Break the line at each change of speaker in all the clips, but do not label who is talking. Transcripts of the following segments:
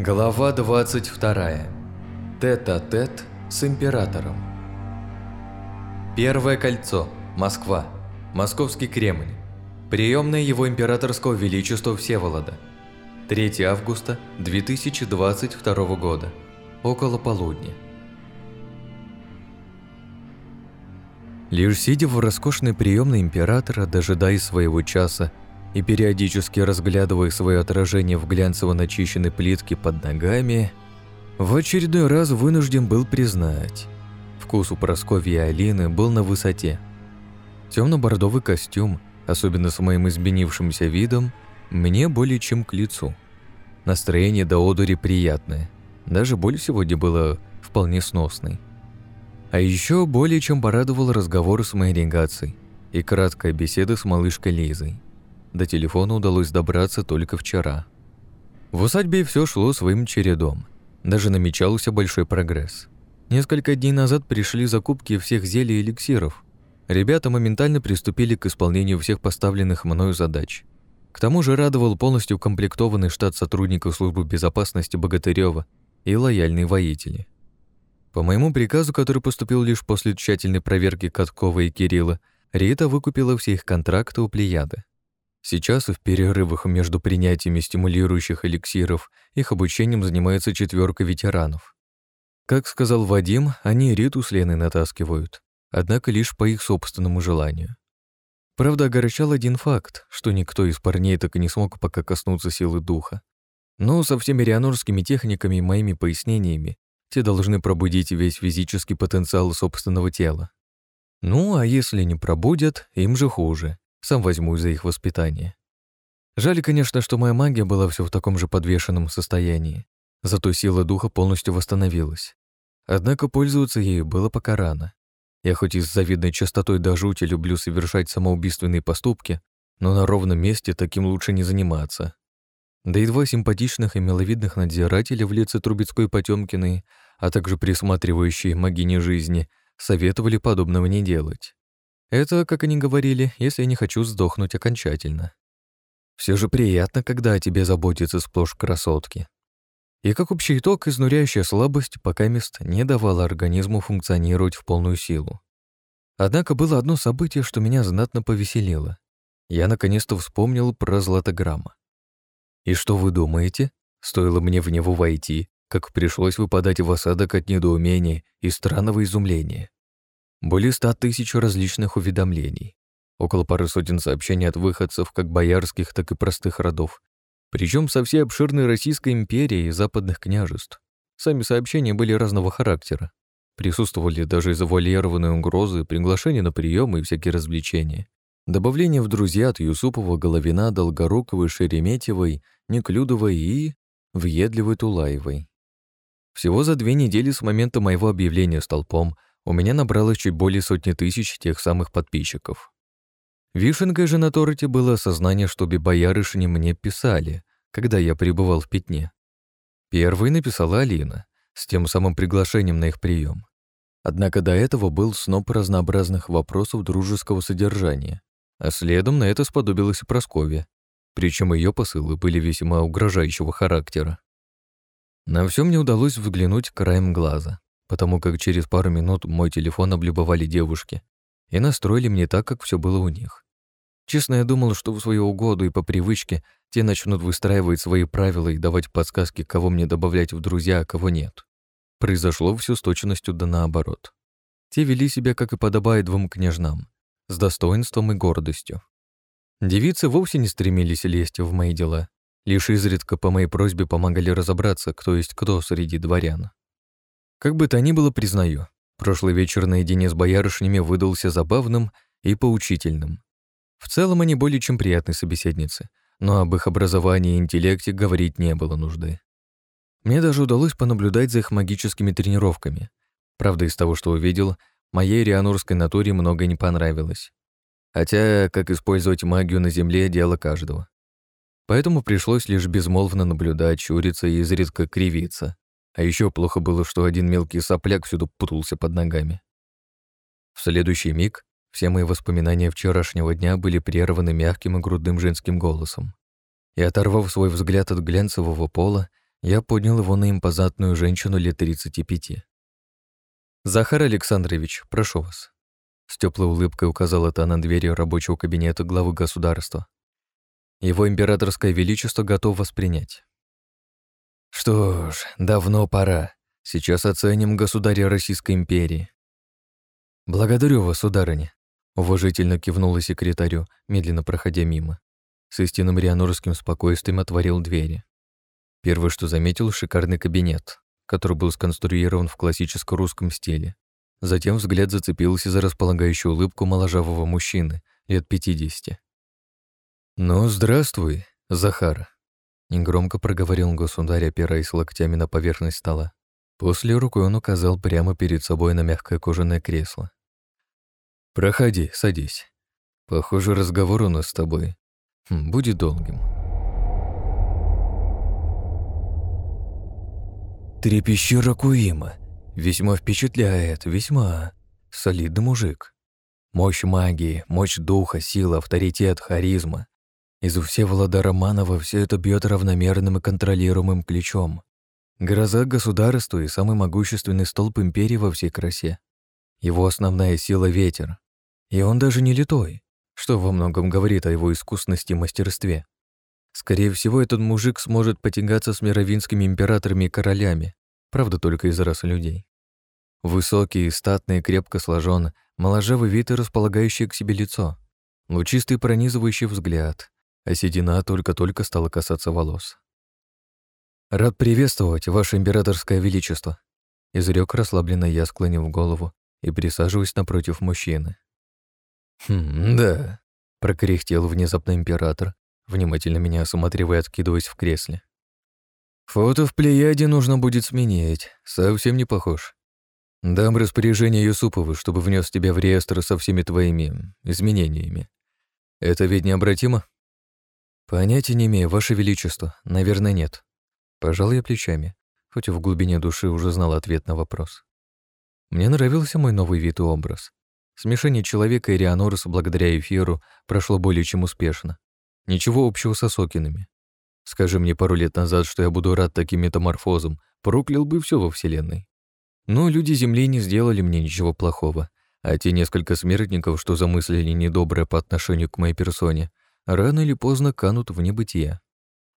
Глава 22. Тет-а-тет с императором. Первое кольцо. Москва. Московский Кремль. Приемная его императорского величества Всеволода. 3 августа 2022 года. Около полудня. Лишь сидя в роскошной приемной императора, дожидаясь своего часа, и периодически разглядывая свое отражение в глянцево начищенной плитке под ногами, в очередной раз вынужден был признать, вкус у Прасковьи и Алины был на высоте. Темно-бордовый костюм, особенно с моим изменившимся видом, мне более чем к лицу. Настроение до одури приятное, даже боль сегодня была вполне сносной. А еще более чем порадовал разговор с моей регацией и краткая беседа с малышкой Лизой. До телефона удалось добраться только вчера. В усадьбе все шло своим чередом. Даже намечался большой прогресс. Несколько дней назад пришли закупки всех зелий и эликсиров. Ребята моментально приступили к исполнению всех поставленных мною задач. К тому же радовал полностью укомплектованный штат сотрудников службы безопасности Богатырева и лояльные воители. По моему приказу, который поступил лишь после тщательной проверки Каткова и Кирилла, Рита выкупила все их контракты у Плеяды. Сейчас в перерывах между принятиями стимулирующих эликсиров их обучением занимается четверка ветеранов. Как сказал Вадим, они Риту с Леной натаскивают, однако лишь по их собственному желанию. Правда, огорчал один факт, что никто из парней так и не смог пока коснуться силы духа. Но со всеми рианорскими техниками и моими пояснениями те должны пробудить весь физический потенциал собственного тела. Ну, а если не пробудят, им же хуже. Сам возьму за их воспитание. Жаль, конечно, что моя магия была все в таком же подвешенном состоянии. Зато сила духа полностью восстановилась. Однако пользоваться ею было пока рано. Я хоть и с завидной частотой до жути люблю совершать самоубийственные поступки, но на ровном месте таким лучше не заниматься. Да и два симпатичных и миловидных надзирателя в лице Трубецкой Потёмкиной, а также присматривающие магини жизни, советовали подобного не делать. Это, как они говорили, если я не хочу сдохнуть окончательно. Все же приятно, когда о тебе заботятся сплошь красотки. И как общий итог, изнуряющая слабость пока мест не давала организму функционировать в полную силу. Однако было одно событие, что меня знатно повеселило. Я наконец-то вспомнил про златограмма. И что вы думаете? Стоило мне в него войти, как пришлось выпадать в осадок от недоумения и странного изумления. Более ста тысяч различных уведомлений. Около пары сотен сообщений от выходцев как боярских, так и простых родов. Причем со всей обширной Российской империи и западных княжеств. Сами сообщения были разного характера. Присутствовали даже завуалированные угрозы, приглашения на приемы и всякие развлечения. Добавление в друзья от Юсупова, Головина, Долгоруковой, Шереметьевой, Неклюдовой и Въедливой Тулаевой. Всего за две недели с момента моего объявления столпом у меня набралось чуть более сотни тысяч тех самых подписчиков. Вишенкой же на торте было осознание, что боярышни мне писали, когда я пребывал в пятне. Первой написала Алина, с тем самым приглашением на их прием. Однако до этого был сноп разнообразных вопросов дружеского содержания, а следом на это сподобилась и Прасковья, причем ее посылы были весьма угрожающего характера. На все мне удалось взглянуть краем глаза потому как через пару минут мой телефон облюбовали девушки и настроили мне так, как все было у них. Честно, я думал, что в свою угоду и по привычке те начнут выстраивать свои правила и давать подсказки, кого мне добавлять в друзья, а кого нет. Произошло все с точностью да наоборот. Те вели себя, как и подобает двум княжнам, с достоинством и гордостью. Девицы вовсе не стремились лезть в мои дела, лишь изредка по моей просьбе помогали разобраться, кто есть кто среди дворян. Как бы то ни было, признаю, прошлый вечер наедине с боярышнями выдался забавным и поучительным. В целом они более чем приятные собеседницы, но об их образовании и интеллекте говорить не было нужды. Мне даже удалось понаблюдать за их магическими тренировками. Правда, из того, что увидел, моей рианурской натуре многое не понравилось. Хотя, как использовать магию на Земле — дело каждого. Поэтому пришлось лишь безмолвно наблюдать, чуриться и изредка кривиться, а еще плохо было, что один мелкий сопляк всюду путался под ногами. В следующий миг все мои воспоминания вчерашнего дня были прерваны мягким и грудным женским голосом. И оторвав свой взгляд от глянцевого пола, я поднял его на импозантную женщину лет 35. «Захар Александрович, прошу вас». С теплой улыбкой указала та на двери рабочего кабинета главы государства. Его императорское величество готов воспринять. Что ж, давно пора. Сейчас оценим государя Российской империи. Благодарю вас, сударыня. Уважительно кивнула секретарю, медленно проходя мимо. С истинным рианорским спокойствием отворил двери. Первое, что заметил, шикарный кабинет, который был сконструирован в классическо-русском стиле. Затем взгляд зацепился за располагающую улыбку моложавого мужчины, лет 50. «Ну, здравствуй, Захар», — негромко проговорил государь, опираясь локтями на поверхность стола. После рукой он указал прямо перед собой на мягкое кожаное кресло. «Проходи, садись. Похоже, разговор у нас с тобой хм, будет долгим». Трепещи Ракуима. Весьма впечатляет, весьма. Солидный мужик. Мощь магии, мощь духа, сила, авторитет, харизма. Из Всеволода Романова все это бьет равномерным и контролируемым ключом. Гроза государства и самый могущественный столб империи во всей красе. Его основная сила — ветер. И он даже не литой, что во многом говорит о его искусности и мастерстве. Скорее всего, этот мужик сможет потягаться с мировинскими императорами и королями, правда, только из расы людей. Высокий, статный, крепко сложен, моложавый вид и располагающее к себе лицо, лучистый пронизывающий взгляд, а седина только-только стала касаться волос. «Рад приветствовать, Ваше Императорское Величество», изрек расслабленно я, склонив голову и присаживаясь напротив мужчины. «Хм, да», — прокряхтел внезапно император, внимательно меня осматривая, откидываясь в кресле. «Фото в Плеяде нужно будет сменить, совсем не похож. Дам распоряжение Юсупову, чтобы внес тебя в реестр со всеми твоими изменениями. Это ведь необратимо?» «Понятия не имею, Ваше Величество. Наверное, нет». Пожал я плечами, хоть в глубине души уже знал ответ на вопрос. Мне нравился мой новый вид и образ. Смешение человека и Рианорса благодаря эфиру прошло более чем успешно. Ничего общего с Осокинами. Скажи мне пару лет назад, что я буду рад таким метаморфозам, проклял бы все во Вселенной. Но люди Земли не сделали мне ничего плохого, а те несколько смертников, что замыслили недоброе по отношению к моей персоне, рано или поздно канут в небытие.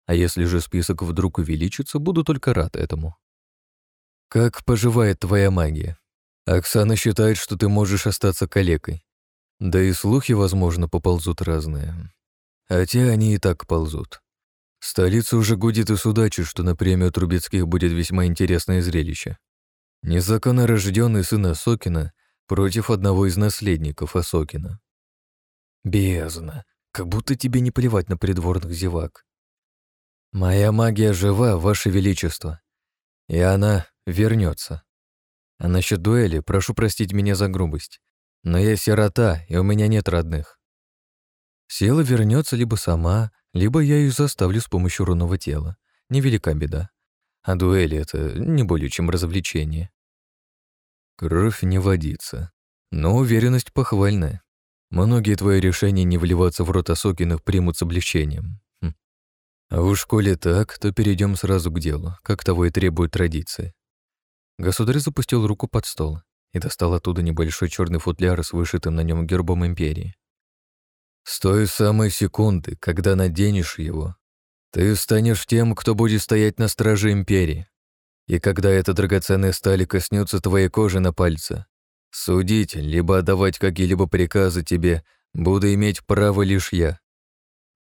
А если же список вдруг увеличится, буду только рад этому. Как поживает твоя магия? Оксана считает, что ты можешь остаться калекой. Да и слухи, возможно, поползут разные. Хотя они и так ползут. Столица уже гудит и судачит, что на премию Трубецких будет весьма интересное зрелище. Незаконно рожденный сын Осокина против одного из наследников Осокина. Бездна, как будто тебе не плевать на придворных зевак. Моя магия жива, Ваше Величество, и она вернется. А насчет дуэли прошу простить меня за грубость, но я сирота, и у меня нет родных. Сила вернется либо сама, либо я ее заставлю с помощью рунного тела. Невелика беда. А дуэли — это не более чем развлечение. Кровь не водится. Но уверенность похвальная. Многие твои решения не вливаться в рот Осокиных примут с облегчением. Хм. А уж коли так, то перейдем сразу к делу, как того и требуют традиции. Государь запустил руку под стол и достал оттуда небольшой черный футляр с вышитым на нем гербом империи. С той самой секунды, когда наденешь его, ты станешь тем, кто будет стоять на страже Империи. И когда эта драгоценная сталь коснется твоей кожи на пальце, судить, либо отдавать какие-либо приказы тебе буду иметь право лишь я.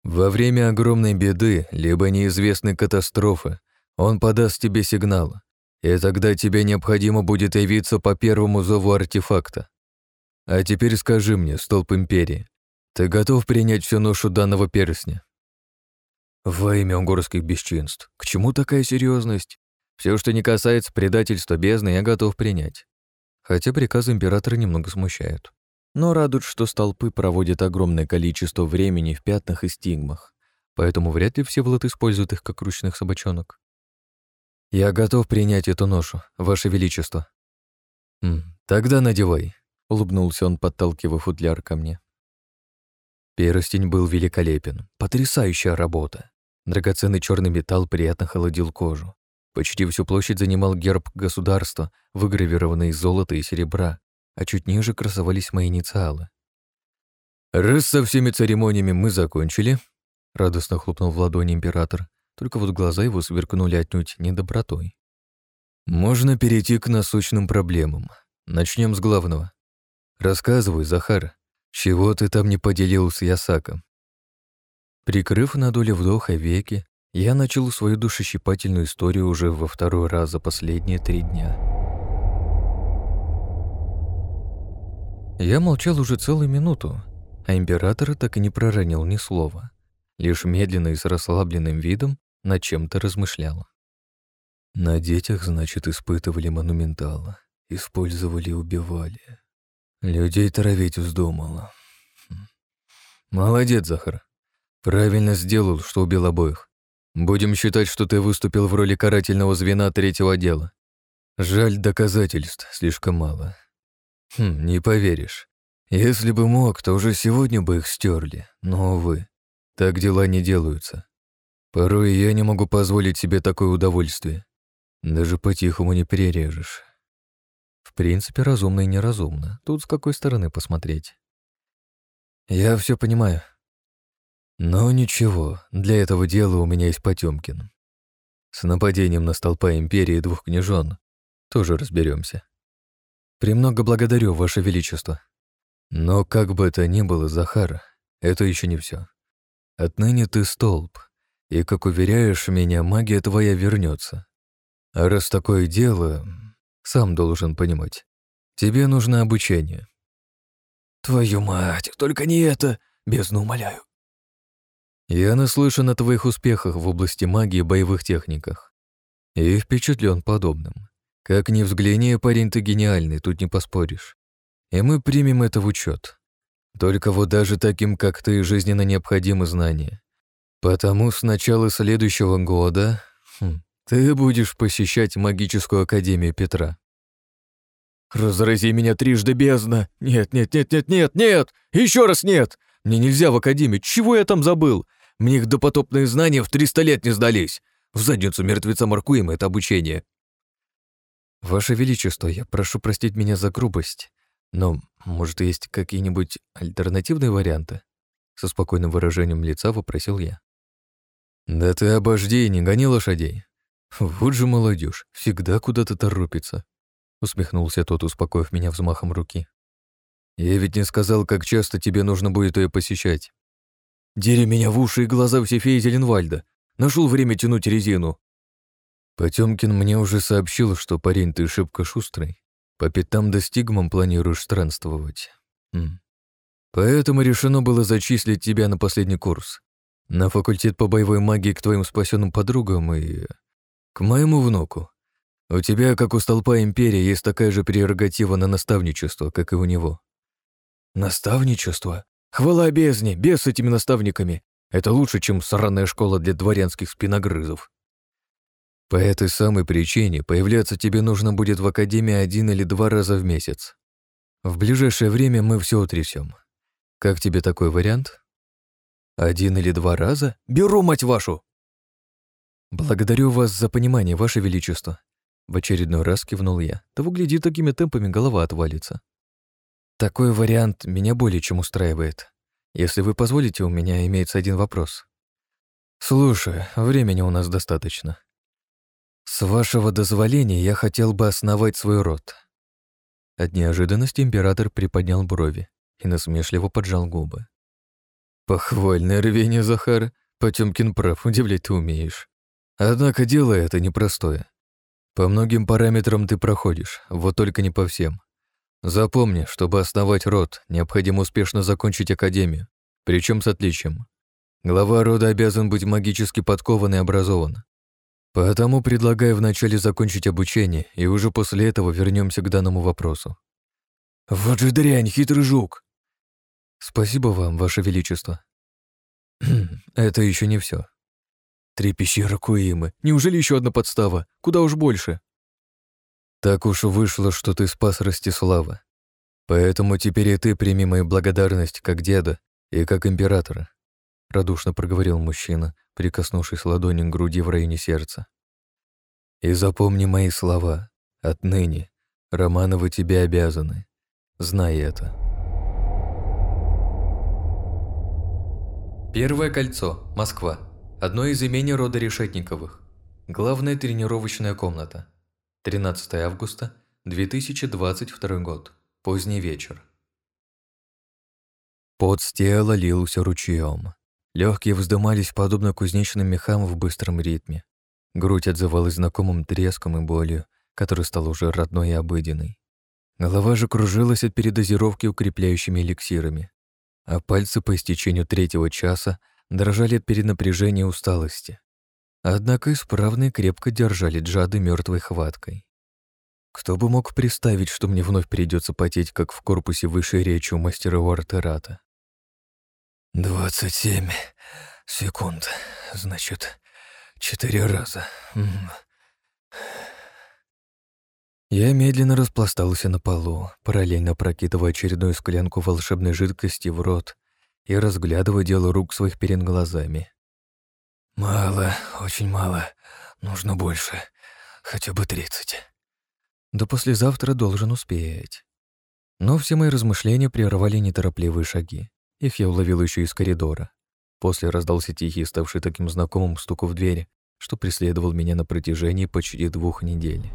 Во время огромной беды, либо неизвестной катастрофы, он подаст тебе сигнал, и тогда тебе необходимо будет явиться по первому зову артефакта. А теперь скажи мне, столб Империи, ты готов принять всю ношу данного перстня? Во имя угорских бесчинств. К чему такая серьезность? Все, что не касается предательства бездны, я готов принять. Хотя приказы императора немного смущают. Но радует, что столпы проводят огромное количество времени в пятнах и стигмах, поэтому вряд ли все Всеволод используют их как ручных собачонок. «Я готов принять эту ношу, Ваше Величество». «М, «Тогда надевай», — улыбнулся он, подталкивая футляр ко мне. Перстень был великолепен. Потрясающая работа. Драгоценный черный металл приятно холодил кожу. Почти всю площадь занимал герб государства, выгравированный из золота и серебра, а чуть ниже красовались мои инициалы. «Раз со всеми церемониями мы закончили», — радостно хлопнул в ладони император, только вот глаза его сверкнули отнюдь недобротой. «Можно перейти к насущным проблемам. Начнем с главного. Рассказывай, Захар, чего ты там не поделил с Ясаком?» Прикрыв на долю вдоха веки, я начал свою душещипательную историю уже во второй раз за последние три дня. Я молчал уже целую минуту, а император так и не проронил ни слова, лишь медленно и с расслабленным видом над чем-то размышлял. На детях, значит, испытывали монументала, использовали и убивали. Людей травить вздумала. Хм. Молодец, Захар. Правильно сделал, что убил обоих. Будем считать, что ты выступил в роли карательного звена третьего отдела. Жаль, доказательств слишком мало. Хм, не поверишь. Если бы мог, то уже сегодня бы их стерли, но, увы, так дела не делаются. Порой я не могу позволить себе такое удовольствие. Даже по-тихому не перережешь. В принципе, разумно и неразумно. Тут с какой стороны посмотреть. Я все понимаю, но ничего, для этого дела у меня есть Потемкин. С нападением на столпа Империи двух княжон тоже разберемся. Премного благодарю, Ваше Величество. Но как бы это ни было, Захар, это еще не все. Отныне ты столб, и, как уверяешь меня, магия твоя вернется. А раз такое дело, сам должен понимать, тебе нужно обучение. Твою мать, только не это, бездну умоляю. Я наслышан о твоих успехах в области магии и боевых техниках. И впечатлен подобным. Как ни взгляни, парень ты гениальный, тут не поспоришь. И мы примем это в учет. Только вот даже таким, как ты, жизненно необходимы знания. Потому с начала следующего года хм, ты будешь посещать магическую академию Петра. «Разрази меня трижды бездна! Нет, нет, нет, нет, нет, нет! Еще раз нет! Мне нельзя в академию! Чего я там забыл? Мне их допотопные знания в 300 лет не сдались. В задницу мертвеца маркуем это обучение. Ваше Величество, я прошу простить меня за грубость, но, может, есть какие-нибудь альтернативные варианты? Со спокойным выражением лица вопросил я. Да ты обожди, не гони лошадей. Вот же молодежь, всегда куда-то торопится. Усмехнулся тот, успокоив меня взмахом руки. Я ведь не сказал, как часто тебе нужно будет ее посещать. Дери меня в уши и глаза все феи Зеленвальда. Нашел время тянуть резину. Потемкин мне уже сообщил, что парень ты шибко шустрый. По пятам да стигмам планируешь странствовать. М. Поэтому решено было зачислить тебя на последний курс. На факультет по боевой магии к твоим спасенным подругам и... к моему внуку. У тебя, как у столпа Империи, есть такая же прерогатива на наставничество, как и у него. Наставничество? Хвала бездне, без с этими наставниками. Это лучше, чем сраная школа для дворянских спиногрызов. По этой самой причине появляться тебе нужно будет в академии один или два раза в месяц. В ближайшее время мы все утрясем. Как тебе такой вариант? Один или два раза? Беру, мать вашу! Благодарю вас за понимание, ваше величество. В очередной раз кивнул я. Того гляди, такими темпами голова отвалится. Такой вариант меня более чем устраивает. Если вы позволите, у меня имеется один вопрос. Слушай, времени у нас достаточно. С вашего дозволения я хотел бы основать свой род. От неожиданности император приподнял брови и насмешливо поджал губы. Похвальное рвение, Захар. Потемкин прав, удивлять ты умеешь. Однако дело это непростое. По многим параметрам ты проходишь, вот только не по всем. Запомни, чтобы основать род, необходимо успешно закончить академию, причем с отличием. Глава рода обязан быть магически подкован и образован. Поэтому предлагаю вначале закончить обучение, и уже после этого вернемся к данному вопросу. Вот же дрянь, хитрый жук! Спасибо вам, Ваше Величество. Это еще не все. Три пещеры Куимы. Неужели еще одна подстава? Куда уж больше? Так уж вышло, что ты спас Ростислава. Поэтому теперь и ты прими мою благодарность как деда и как императора», — радушно проговорил мужчина, прикоснувшись ладонью к груди в районе сердца. И запомни мои слова. Отныне Романовы тебе обязаны. Знай это. Первое кольцо. Москва. Одно из имений рода Решетниковых. Главная тренировочная комната. 13 августа 2022 год. Поздний вечер. Пот с тела лился ручьем. Легкие вздымались подобно кузнечным мехам в быстром ритме. Грудь отзывалась знакомым треском и болью, который стал уже родной и обыденной. Голова же кружилась от передозировки укрепляющими эликсирами, а пальцы по истечению третьего часа дрожали от перенапряжения и усталости. Однако исправно и крепко держали джады мертвой хваткой. Кто бы мог представить, что мне вновь придется потеть, как в корпусе высшей речи у мастера Уартерата. «Двадцать семь секунд, значит, четыре раза. Я медленно распластался на полу, параллельно прокидывая очередную склянку волшебной жидкости в рот и разглядывая дело рук своих перед глазами. «Мало, очень мало. Нужно больше. Хотя бы тридцать». До послезавтра должен успеть. Но все мои размышления прервали неторопливые шаги. Их я уловил еще из коридора. После раздался тихий, ставший таким знакомым стук в двери, что преследовал меня на протяжении почти двух недель.